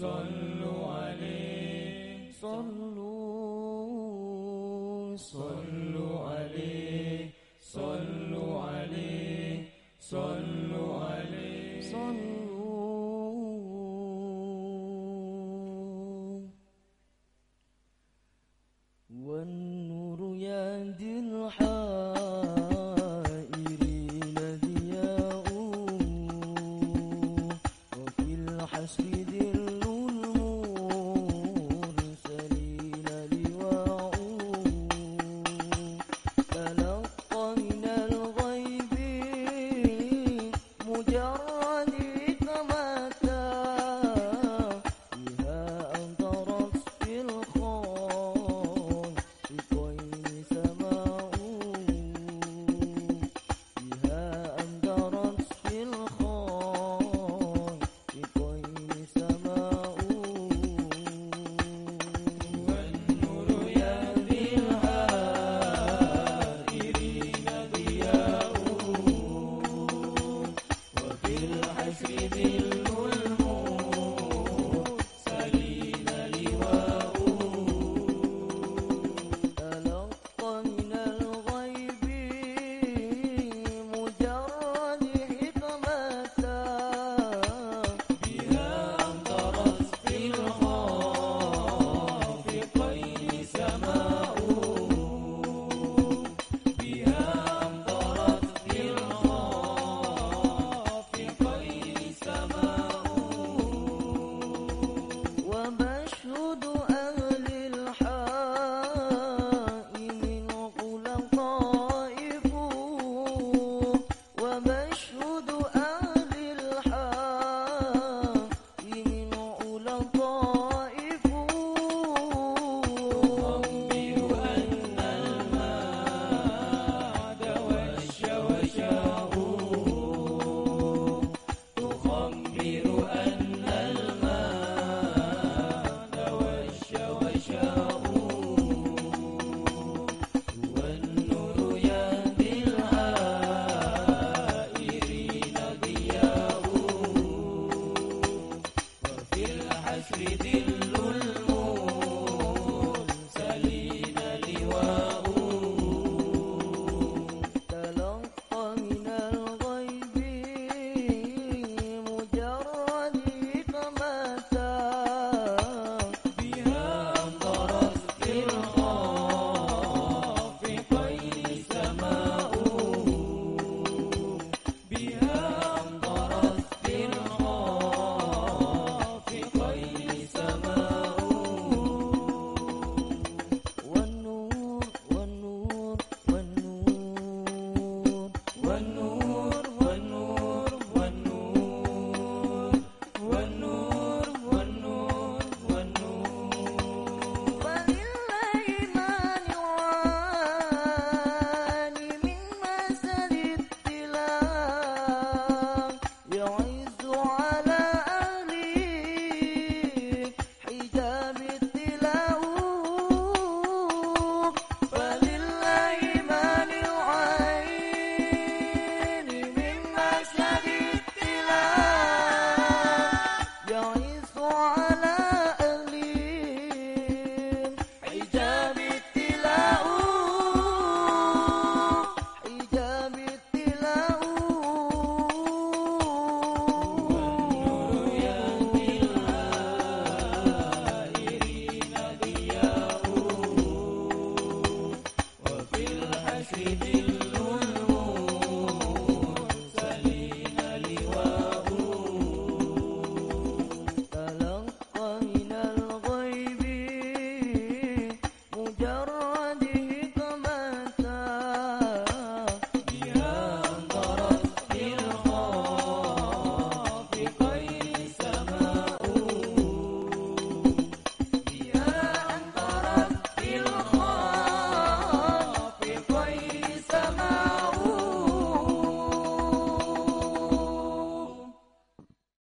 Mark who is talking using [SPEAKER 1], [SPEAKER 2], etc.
[SPEAKER 1] صلوا عليه. صلوا. صلوا عليه. صلوا عليه. صلوا عليه. صلوا. والنور يهدي الحائر الذي يؤوم وفي الحسد You.